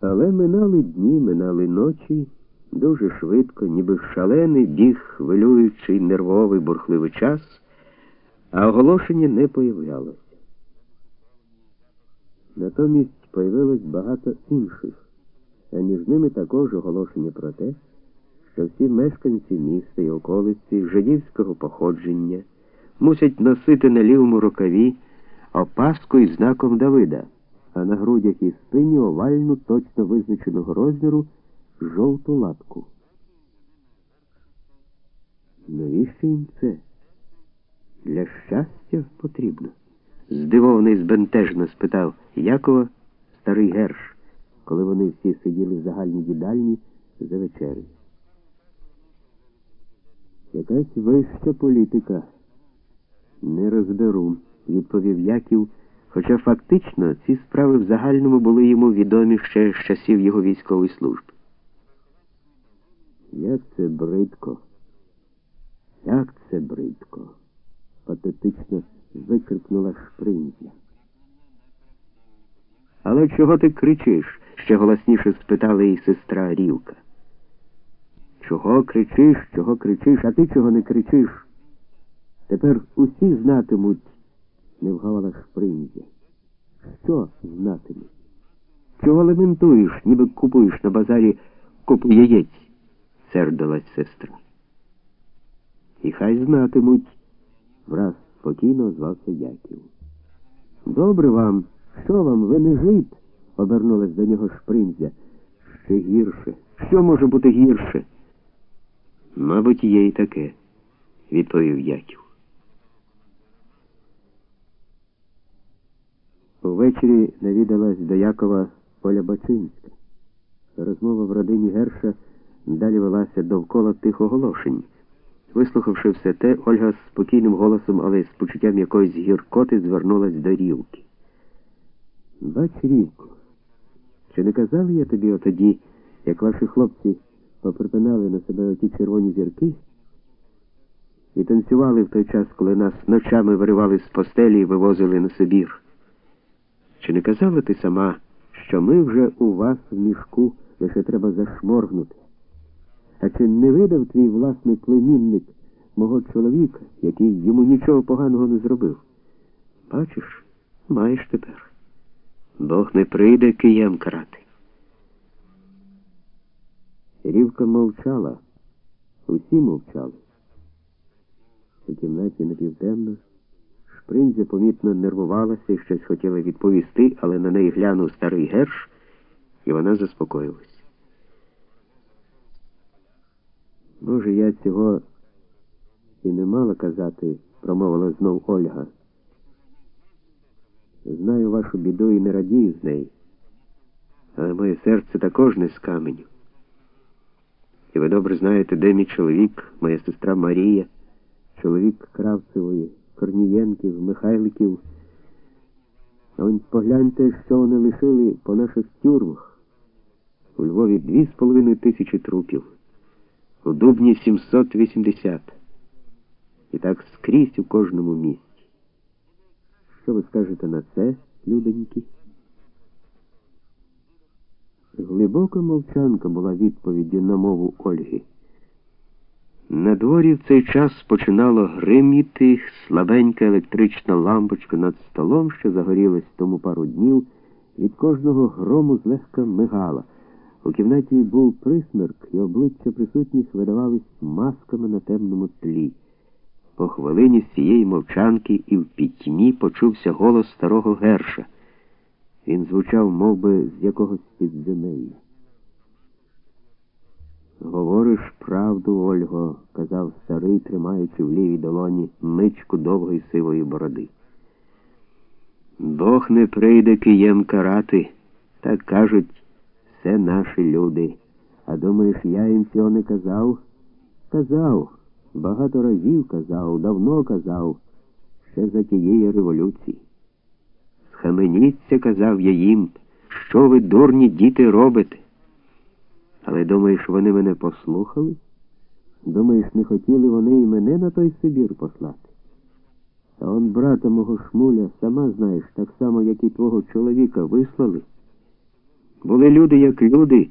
Але минали дні, минали ночі, дуже швидко, ніби шалений біг хвилюючий, нервовий, бурхливий час, а оголошення не появлялося. Натомість появилось багато інших, а між ними також оголошення про те, що всі мешканці міста і околиці жидівського походження мусять носити на лівому рукаві опаску із знаком Давида а на грудях і спині овальну точно визначеного розміру жовту латку. Навіщо їм це? Для щастя потрібно? здивований збентежно спитав Якова старий Герш, коли вони всі сиділи в загальній їдальні за вечерею. Якась вища політика. Не розберу, відповів Яків. Хоча фактично ці справи в загальному були йому відомі ще з часів його військової служби. Як це бридко, як це бридко, патетично викрикнула шпринзя. Але чого ти кричиш? ще голосніше спитала її сестра Рівка. Чого кричиш, чого кричиш, а ти чого не кричиш? Тепер усі знатимуть не вгавала шпринзя. Що знатимуть? Чого лементуєш, ніби купуєш на базарі купу яєць? сердилась сестра. І хай знатимуть, враз спокійно озвався Яків. Добре вам, що вам, ви не жить? обернулась до нього шпринзя. Ще гірше. Що може бути гірше? Мабуть, є і таке, відповів Яків. Увечері навідалась до Якова Оля Бачинська. Розмова в родині Герша далі велася довкола тих оголошень. Вислухавши все те, Ольга спокійним голосом, але з почуттям якоїсь гіркоти звернулась до Рівки. Бач, Рівко, чи не казав я тобі отоді, як ваші хлопці поприпинали на себе оті червоні зірки і танцювали в той час, коли нас ночами виривали з постелі і вивозили на Сибір? Чи не казала ти сама, що ми вже у вас в мішку лише треба зашморгнути? А чи не видав твій власний племінник мого чоловіка, який йому нічого поганого не зробив? Бачиш, маєш тепер. Бог не прийде києм карати. Рівка мовчала, усі мовчали. У кімнаті напівтемно. Принзя помітно нервувалася і щось хотіла відповісти, але на неї глянув старий герш, і вона заспокоїлась. Може, я цього і не мала казати, промовила знов Ольга. Знаю вашу біду і не радію з неї. Але моє серце також не з каменю. І ви добре знаєте, де мій чоловік, моя сестра Марія, чоловік Кравцевої. Корнієнків, Михайликів. А ось погляньте, що вони лишили по наших тюрмах. У Львові дві з половиною тисячі трупів, у Дубні 780. І так скрізь у кожному місці. Що ви скажете на це, люденьки? Глибока мовчанка була відповіддю на мову Ольги. На дворі в цей час починало гриміти слабенька електрична лампочка над столом, що загорілась тому пару днів, від кожного грому злегка мигала. У кімнаті був присмерк, і обличчя присутніх видавались масками на темному тлі. По хвилині з цієї мовчанки і в пітьмі почувся голос старого герша. Він звучав мов би, з якогось підземелля. Говориш правду, Ольго, казав старий, тримаючи в лівій долоні мичку довгої сивої бороди. Бог не прийде києм карати, так кажуть все наші люди. А думаєш, я їм цього не казав? Казав, багато разів казав, давно казав, ще за тієї революції. Схаменіться, казав я їм, що ви, дурні діти, робите. Але думаєш, вони мене послухали? Думаєш, не хотіли вони і мене на той Сибір послати? Та он брата мого шмуля, сама знаєш, так само, як і твого чоловіка, вислали. Були люди, як люди,